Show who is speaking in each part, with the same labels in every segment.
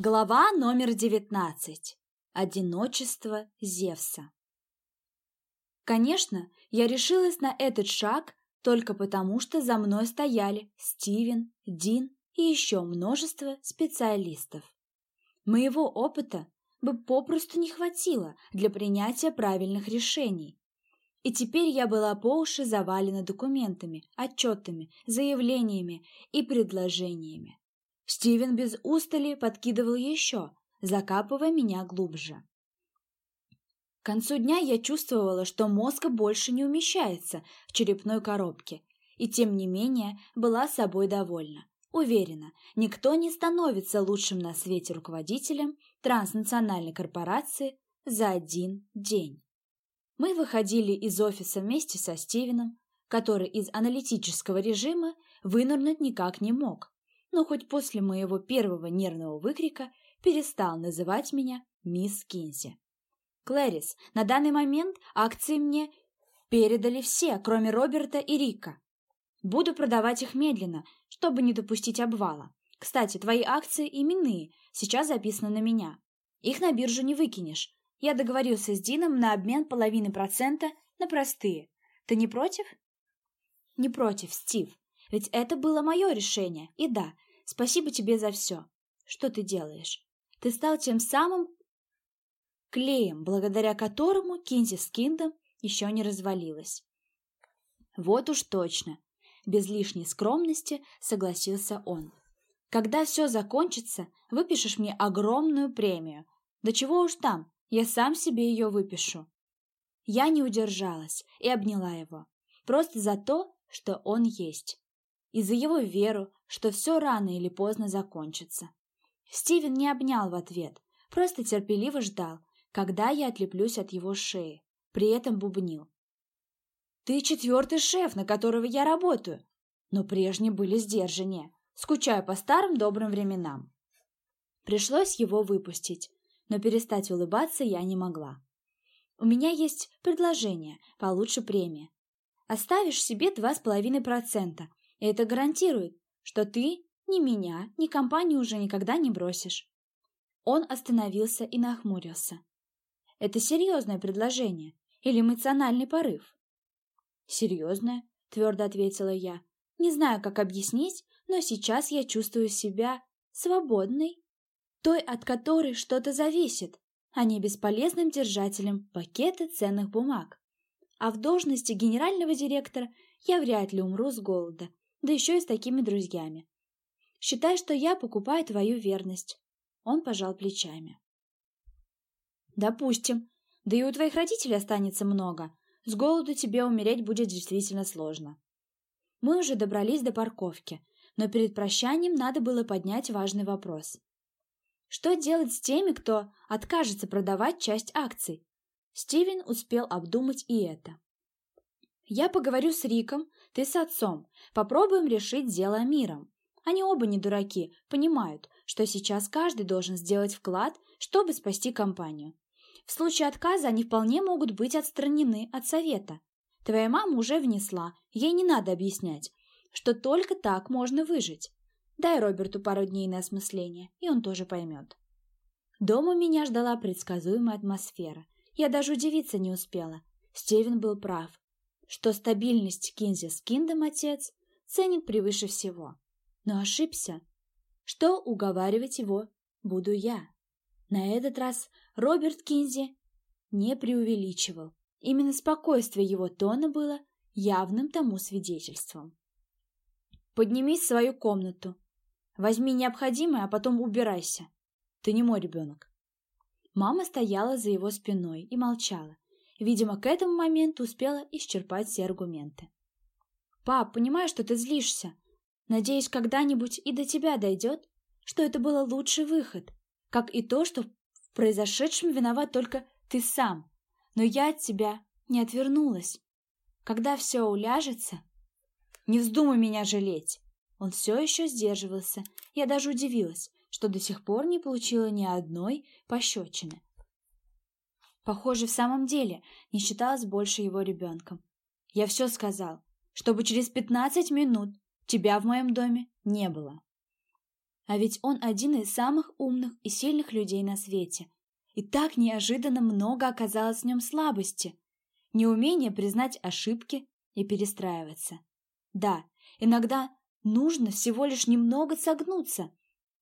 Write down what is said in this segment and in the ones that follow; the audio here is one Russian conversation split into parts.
Speaker 1: Глава номер девятнадцать. Одиночество Зевса. Конечно, я решилась на этот шаг только потому, что за мной стояли Стивен, Дин и еще множество специалистов. Моего опыта бы попросту не хватило для принятия правильных решений. И теперь я была по уши завалена документами, отчетами, заявлениями и предложениями. Стивен без устали подкидывал еще, закапывая меня глубже. К концу дня я чувствовала, что мозг больше не умещается в черепной коробке, и тем не менее была собой довольна. Уверена, никто не становится лучшим на свете руководителем транснациональной корпорации за один день. Мы выходили из офиса вместе со Стивеном, который из аналитического режима вынырнуть никак не мог, но хоть после моего первого нервного выкрика перестал называть меня мисс Кинси. «Клэрис, на данный момент акции мне передали все, кроме Роберта и Рика. Буду продавать их медленно, чтобы не допустить обвала. Кстати, твои акции именные, сейчас записаны на меня. Их на биржу не выкинешь. Я договорился с Дином на обмен половины процента на простые. Ты не против?» «Не против, Стив. Ведь это было мое решение. И да, спасибо тебе за все. Что ты делаешь? Ты стал тем самым клеем, благодаря которому Кинзи Скиндом еще не развалилась. Вот уж точно. Без лишней скромности согласился он. Когда все закончится, выпишешь мне огромную премию. Да чего уж там, я сам себе ее выпишу. Я не удержалась и обняла его. Просто за то, что он есть и за его веру, что все рано или поздно закончится. Стивен не обнял в ответ, просто терпеливо ждал, когда я отлеплюсь от его шеи, при этом бубнил. «Ты четвертый шеф, на которого я работаю!» Но прежние были сдержаннее, скучая по старым добрым временам. Пришлось его выпустить, но перестать улыбаться я не могла. «У меня есть предложение, получше премии. Оставишь себе два с половиной процента, это гарантирует, что ты ни меня, ни компанию уже никогда не бросишь. Он остановился и нахмурился. Это серьезное предложение или эмоциональный порыв? Серьезное, твердо ответила я. Не знаю, как объяснить, но сейчас я чувствую себя свободной, той, от которой что-то зависит, а не бесполезным держателем пакета ценных бумаг. А в должности генерального директора я вряд ли умру с голода, да еще и с такими друзьями. Считай, что я покупаю твою верность. Он пожал плечами. Допустим. Да и у твоих родителей останется много. С голоду тебе умереть будет действительно сложно. Мы уже добрались до парковки, но перед прощанием надо было поднять важный вопрос. Что делать с теми, кто откажется продавать часть акций? Стивен успел обдумать и это. Я поговорю с Риком, ты с отцом. Попробуем решить дело миром. Они оба не дураки, понимают, что сейчас каждый должен сделать вклад, чтобы спасти компанию. В случае отказа они вполне могут быть отстранены от совета. Твоя мама уже внесла, ей не надо объяснять, что только так можно выжить. Дай Роберту пару дней на осмысление, и он тоже поймет. Дома меня ждала предсказуемая атмосфера. Я даже удивиться не успела. Стивен был прав что стабильность Кинзи с Киндом отец ценит превыше всего. Но ошибся. Что уговаривать его буду я. На этот раз Роберт Кинзи не преувеличивал. Именно спокойствие его тона было явным тому свидетельством. «Поднимись в свою комнату. Возьми необходимое, а потом убирайся. Ты не мой ребенок». Мама стояла за его спиной и молчала, Видимо, к этому моменту успела исчерпать все аргументы. «Пап, понимаю, что ты злишься. Надеюсь, когда-нибудь и до тебя дойдет, что это был лучший выход, как и то, что в произошедшем виноват только ты сам. Но я от тебя не отвернулась. Когда все уляжется, не вздумай меня жалеть». Он все еще сдерживался. Я даже удивилась, что до сих пор не получила ни одной пощечины. Похоже, в самом деле не считалась больше его ребенком. Я все сказал, чтобы через пятнадцать минут тебя в моем доме не было. А ведь он один из самых умных и сильных людей на свете. И так неожиданно много оказалось в нем слабости. Неумение признать ошибки и перестраиваться. Да, иногда нужно всего лишь немного согнуться,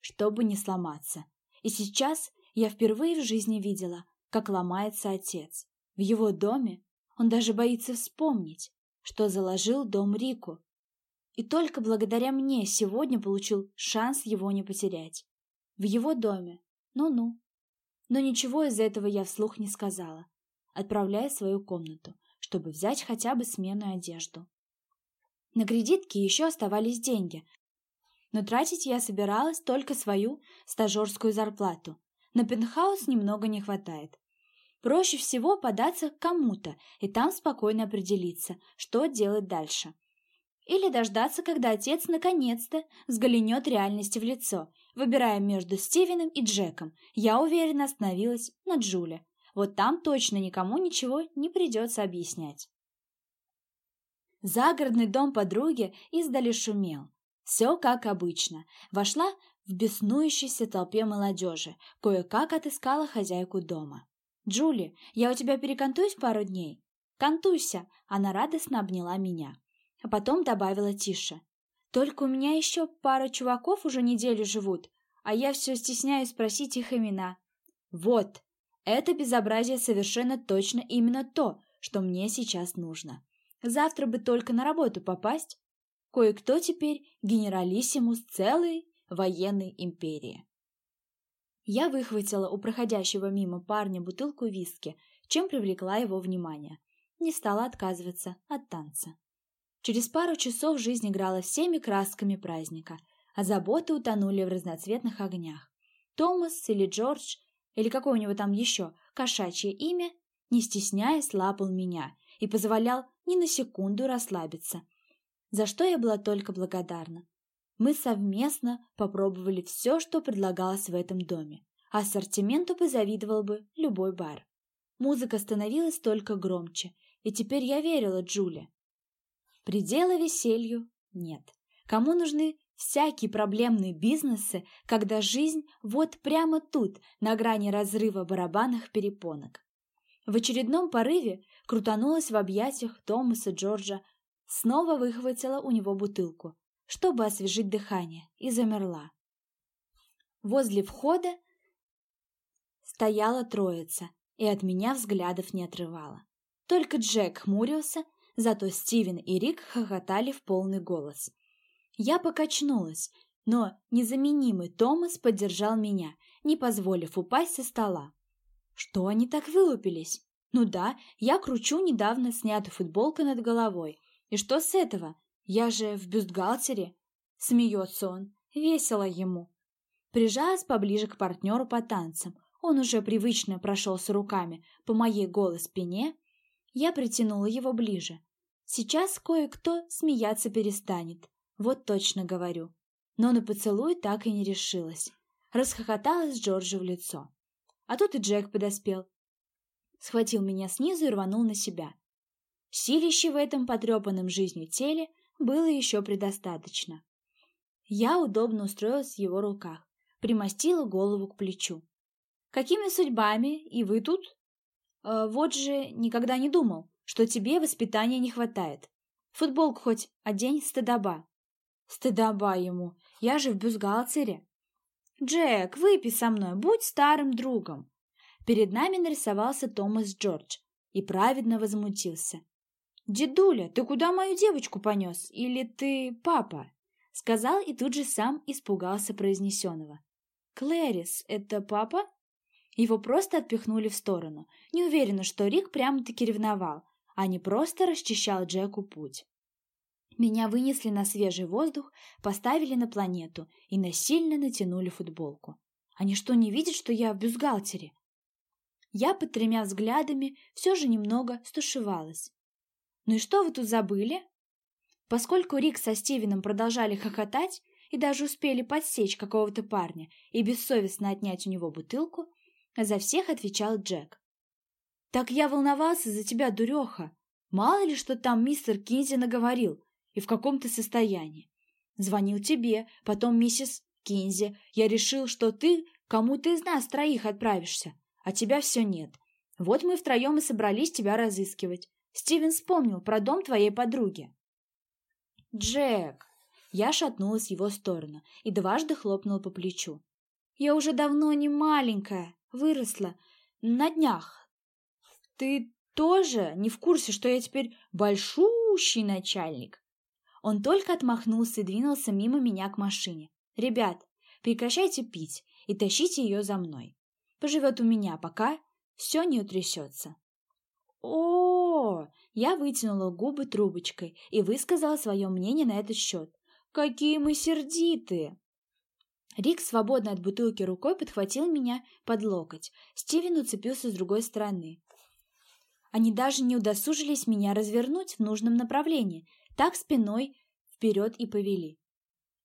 Speaker 1: чтобы не сломаться. И сейчас я впервые в жизни видела, как ломается отец. В его доме он даже боится вспомнить, что заложил дом Рику. И только благодаря мне сегодня получил шанс его не потерять. В его доме. Ну-ну. Но ничего из этого я вслух не сказала, отправляя свою комнату, чтобы взять хотя бы сменную одежду. На кредитке еще оставались деньги, но тратить я собиралась только свою стажерскую зарплату. На пентхаус немного не хватает. Проще всего податься к кому-то и там спокойно определиться, что делать дальше. Или дождаться, когда отец наконец-то взглянет реальности в лицо, выбирая между Стивеном и Джеком. Я уверенно остановилась на Джуле. Вот там точно никому ничего не придется объяснять. Загородный дом подруги издали шумел. Все как обычно. Вошла в беснующейся толпе молодежи, кое-как отыскала хозяйку дома. «Джули, я у тебя перекантуюсь пару дней?» «Кантуйся!» Она радостно обняла меня. А потом добавила тише. «Только у меня еще пара чуваков уже неделю живут, а я все стесняюсь спросить их имена». «Вот! Это безобразие совершенно точно именно то, что мне сейчас нужно. Завтра бы только на работу попасть. Кое-кто теперь генералиссимус целой военной империи. Я выхватила у проходящего мимо парня бутылку виски, чем привлекла его внимание. Не стала отказываться от танца. Через пару часов жизнь играла всеми красками праздника, а заботы утонули в разноцветных огнях. Томас или Джордж, или какое у него там еще кошачье имя, не стесняясь, лапал меня и позволял ни на секунду расслабиться, за что я была только благодарна. Мы совместно попробовали все, что предлагалось в этом доме. Ассортименту позавидовал бы любой бар. Музыка становилась только громче, и теперь я верила Джуле. Предела веселью нет. Кому нужны всякие проблемные бизнесы, когда жизнь вот прямо тут, на грани разрыва барабанных перепонок? В очередном порыве крутанулась в объятиях Томаса Джорджа, снова выхватила у него бутылку, чтобы освежить дыхание, и замерла. Возле входа стояла троица и от меня взглядов не отрывала. Только Джек хмурился, зато Стивен и Рик хохотали в полный голос. Я покачнулась, но незаменимый Томас поддержал меня, не позволив упасть со стола. Что они так вылупились? Ну да, я кручу недавно снятую футболку над головой. И что с этого? Я же в бюстгальтере. Смеется он. Весело ему. Прижалась поближе к партнеру по танцам. Он уже привычно прошелся руками по моей голой спине. Я притянула его ближе. Сейчас кое-кто смеяться перестанет. Вот точно говорю. Но на поцелуй так и не решилась. Расхохоталась Джорджи в лицо. А тут и Джек подоспел. Схватил меня снизу и рванул на себя. Силища в этом потрепанном жизнью теле было еще предостаточно. Я удобно устроилась в его руках, примостила голову к плечу. «Какими судьбами? И вы тут?» э, «Вот же никогда не думал, что тебе воспитания не хватает. Футболку хоть одень, стыдоба». «Стыдоба ему, я же в бюстгальтере». «Джек, выпей со мной, будь старым другом!» Перед нами нарисовался Томас Джордж и праведно возмутился. «Дедуля, ты куда мою девочку понес? Или ты папа?» Сказал и тут же сам испугался произнесенного. «Клэрис, это папа?» Его просто отпихнули в сторону. Не уверена, что Рик прямо-таки ревновал, а не просто расчищал Джеку путь. Меня вынесли на свежий воздух, поставили на планету и насильно натянули футболку. Они что, не видят, что я в бюстгальтере? Я под тремя взглядами все же немного стушевалась. «Ну и что вы тут забыли?» Поскольку Рик со Стивеном продолжали хохотать и даже успели подсечь какого-то парня и бессовестно отнять у него бутылку, за всех отвечал Джек. «Так я волновался за тебя, дуреха. Мало ли, что там мистер Кинзи наговорил, и в каком то состоянии. Звонил тебе, потом миссис Кинзи, я решил, что ты кому-то из нас троих отправишься, а тебя все нет. Вот мы втроем и собрались тебя разыскивать. Стивен вспомнил про дом твоей подруги. Джек! Я шатнулась в его сторону и дважды хлопнула по плечу. Я уже давно не маленькая, выросла. На днях. Ты тоже не в курсе, что я теперь большущий начальник? Он только отмахнулся и двинулся мимо меня к машине. «Ребят, прекращайте пить и тащите ее за мной. Поживет у меня, пока все не утрясется». О, Я вытянула губы трубочкой и высказала свое мнение на этот счет. «Какие мы сердитые!» Рик, свободно от бутылки рукой, подхватил меня под локоть. Стивен уцепился с другой стороны. Они даже не удосужились меня развернуть в нужном направлении, так спиной вперед и повели.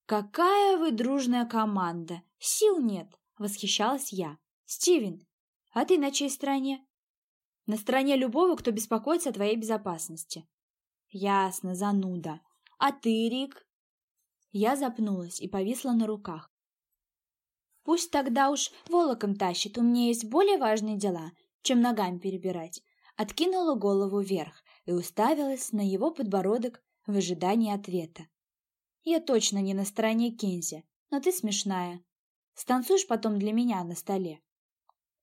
Speaker 1: «Какая вы дружная команда! Сил нет!» — восхищалась я. «Стивен, а ты на чьей стороне?» «На стороне любого, кто беспокоится о твоей безопасности». «Ясно, зануда. А ты, Рик?» Я запнулась и повисла на руках. «Пусть тогда уж волоком тащит, у меня есть более важные дела, чем ногами перебирать». Откинула голову вверх и уставилась на его подбородок в ожидании ответа. «Я точно не на стороне Кензи, но ты смешная. Станцуешь потом для меня на столе?»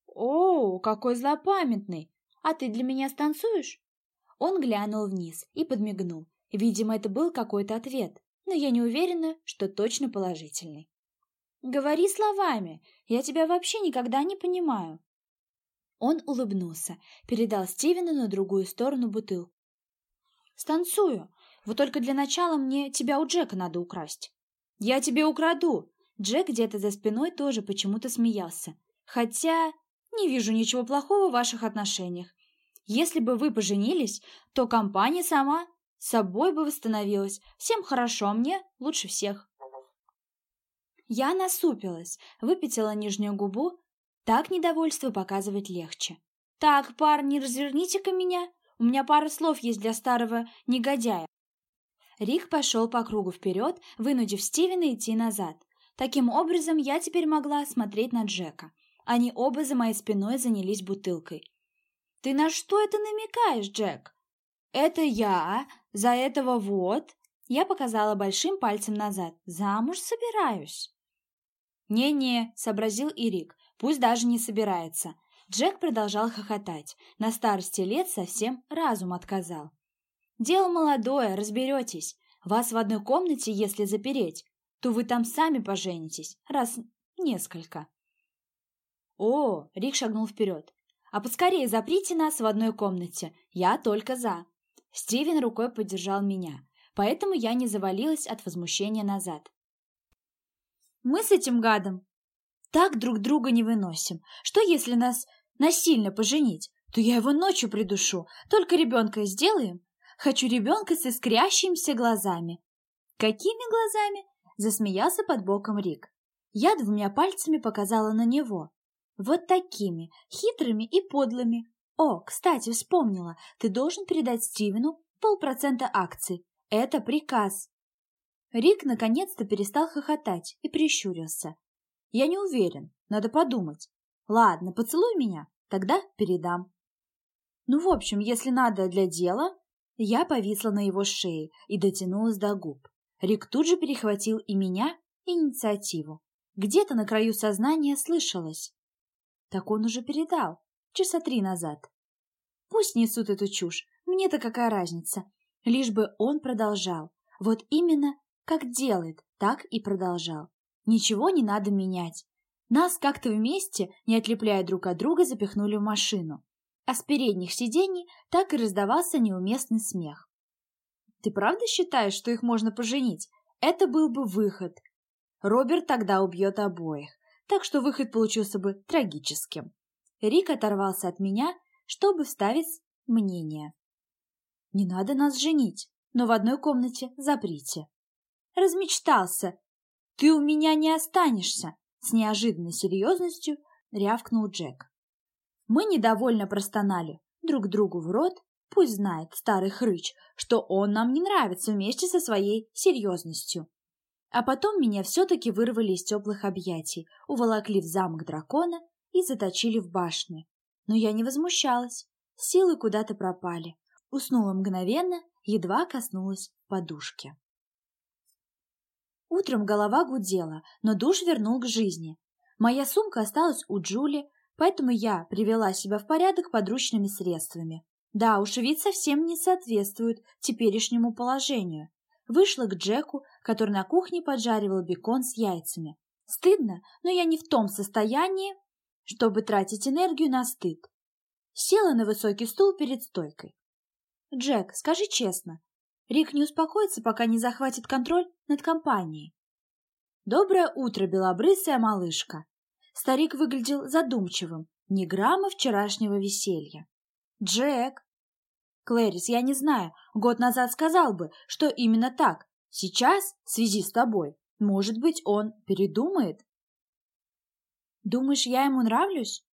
Speaker 1: «О, какой злопамятный! А ты для меня станцуешь?» Он глянул вниз и подмигнул. Видимо, это был какой-то ответ, но я не уверена, что точно положительный. «Говори словами, я тебя вообще никогда не понимаю». Он улыбнулся, передал Стивену на другую сторону бутылку. «Станцую, вот только для начала мне тебя у Джека надо украсть». «Я тебе украду!» Джек где-то за спиной тоже почему-то смеялся. «Хотя не вижу ничего плохого в ваших отношениях. Если бы вы поженились, то компания сама собой бы восстановилась. Всем хорошо, а мне лучше всех». Я насупилась, выпятила нижнюю губу. Так недовольство показывать легче. «Так, парни, разверните-ка меня. У меня пара слов есть для старого негодяя». Рик пошел по кругу вперед, вынудив Стивена идти назад. Таким образом, я теперь могла смотреть на Джека. Они оба за моей спиной занялись бутылкой. «Ты на что это намекаешь, Джек?» «Это я, за этого вот...» Я показала большим пальцем назад. «Замуж собираюсь». «Не-не», — сообразил и Рик, — «пусть даже не собирается». Джек продолжал хохотать. На старости лет совсем разум отказал. Дело молодое, разберетесь. Вас в одной комнате, если запереть, то вы там сами поженитесь, раз несколько. О, Рик шагнул вперед. А поскорее заприте нас в одной комнате, я только за. Стивен рукой поддержал меня, поэтому я не завалилась от возмущения назад. Мы с этим гадом так друг друга не выносим. Что если нас насильно поженить? То я его ночью придушу. Только ребенка сделаем, Хочу ребенка с искрящимися глазами. Какими глазами? Засмеялся под боком Рик. Я двумя пальцами показала на него. Вот такими, хитрыми и подлыми. О, кстати, вспомнила, ты должен передать Стивену полпроцента акций. Это приказ. Рик наконец-то перестал хохотать и прищурился. Я не уверен, надо подумать. Ладно, поцелуй меня, тогда передам. Ну, в общем, если надо для дела, я повисла на его шее и дотянулась до губ. Рик тут же перехватил и меня, и инициативу. Где-то на краю сознания слышалось. Так он уже передал, часа три назад. Пусть несут эту чушь, мне-то какая разница. Лишь бы он продолжал. Вот именно как делает, так и продолжал. Ничего не надо менять. Нас как-то вместе, не отлепляя друг от друга, запихнули в машину а с передних сидений так и раздавался неуместный смех. «Ты правда считаешь, что их можно поженить? Это был бы выход. Роберт тогда убьет обоих, так что выход получился бы трагическим». Рик оторвался от меня, чтобы вставить мнение. «Не надо нас женить, но в одной комнате заприте». «Размечтался! Ты у меня не останешься!» С неожиданной серьезностью рявкнул Джек. Мы недовольно простонали друг другу в рот, пусть знает старый хрыч, что он нам не нравится вместе со своей серьезностью. А потом меня все-таки вырвали из теплых объятий, уволокли в замок дракона и заточили в башне. Но я не возмущалась, силы куда-то пропали. Уснула мгновенно, едва коснулась подушки. Утром голова гудела, но душ вернул к жизни. Моя сумка осталась у Джули, поэтому я привела себя в порядок подручными средствами. Да уж, вид совсем не соответствует теперешнему положению. Вышла к Джеку, который на кухне поджаривал бекон с яйцами. Стыдно, но я не в том состоянии, чтобы тратить энергию на стыд. Села на высокий стул перед стойкой. «Джек, скажи честно, Рик не успокоится, пока не захватит контроль над компанией. Доброе утро, белобрысая малышка. Старик выглядел задумчивым, ни грамма вчерашнего веселья. Джек. Клэрис, я не знаю, год назад сказал бы, что именно так. Сейчас, в связи с тобой, может быть, он передумает? Думаешь, я ему нравлюсь?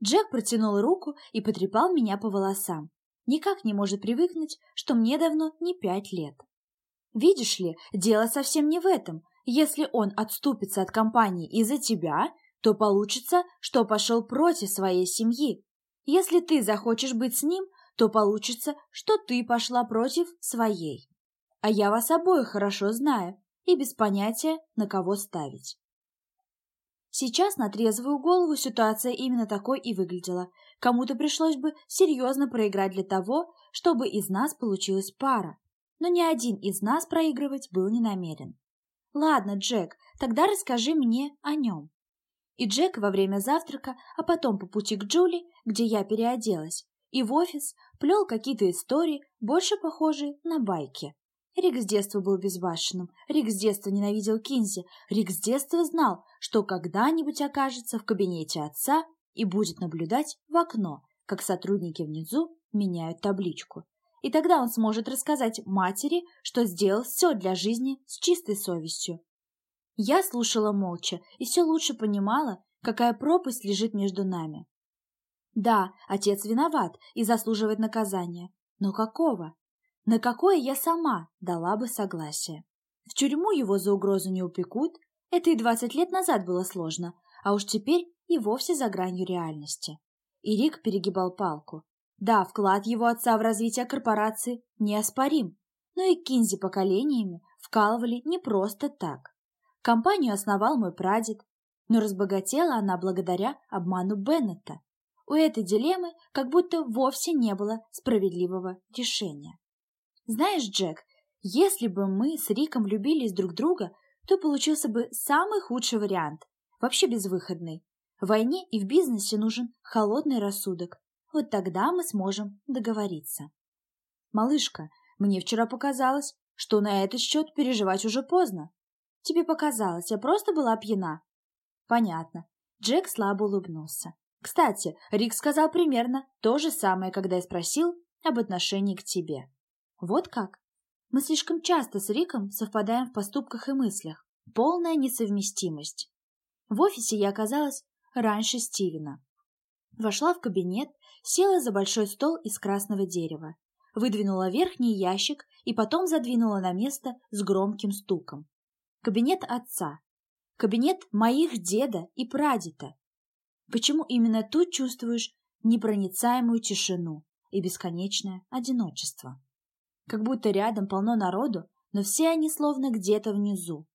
Speaker 1: Джек протянул руку и потрепал меня по волосам никак не может привыкнуть, что мне давно не пять лет. Видишь ли, дело совсем не в этом. Если он отступится от компании из-за тебя, то получится, что пошел против своей семьи. Если ты захочешь быть с ним, то получится, что ты пошла против своей. А я вас обоих хорошо знаю и без понятия, на кого ставить. Сейчас на трезвую голову ситуация именно такой и выглядела. Кому-то пришлось бы серьезно проиграть для того, чтобы из нас получилась пара. Но ни один из нас проигрывать был не намерен. «Ладно, Джек, тогда расскажи мне о нем». И Джек во время завтрака, а потом по пути к Джули, где я переоделась, и в офис плел какие-то истории, больше похожие на байки. Рик с детства был безбашенным, Рик с детства ненавидел Кинзи, Рик с детства знал, что когда-нибудь окажется в кабинете отца и будет наблюдать в окно, как сотрудники внизу меняют табличку. И тогда он сможет рассказать матери, что сделал все для жизни с чистой совестью. Я слушала молча и все лучше понимала, какая пропасть лежит между нами. Да, отец виноват и заслуживает наказания. Но какого? На какое я сама дала бы согласие? В тюрьму его за угрозу не упекут, это и двадцать лет назад было сложно, а уж теперь и вовсе за гранью реальности. И перегибал палку. Да, вклад его отца в развитие корпорации неоспорим, но и Кинзи поколениями вкалывали не просто так. Компанию основал мой прадед, но разбогатела она благодаря обману Беннета. У этой дилеммы как будто вовсе не было справедливого решения. Знаешь, Джек, если бы мы с Риком влюбились друг друга, то получился бы самый худший вариант, вообще безвыходный. В войне и в бизнесе нужен холодный рассудок. Вот тогда мы сможем договориться. Малышка, мне вчера показалось, что на этот счет переживать уже поздно. Тебе показалось, я просто была пьяна. Понятно. Джек слабо улыбнулся. Кстати, Рик сказал примерно то же самое, когда я спросил об отношении к тебе. Вот как? Мы слишком часто с Риком совпадаем в поступках и мыслях. Полная несовместимость. В офисе я оказалась раньше Стивена. Вошла в кабинет, села за большой стол из красного дерева, выдвинула верхний ящик и потом задвинула на место с громким стуком. Кабинет отца. Кабинет моих деда и прадеда. Почему именно тут чувствуешь непроницаемую тишину и бесконечное одиночество? Как будто рядом полно народу, но все они словно где-то внизу.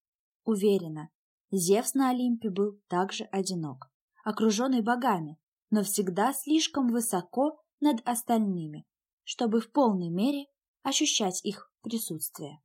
Speaker 1: Уверена, Зевс на Олимпе был также одинок, окруженный богами, но всегда слишком высоко над остальными, чтобы в полной мере ощущать их присутствие.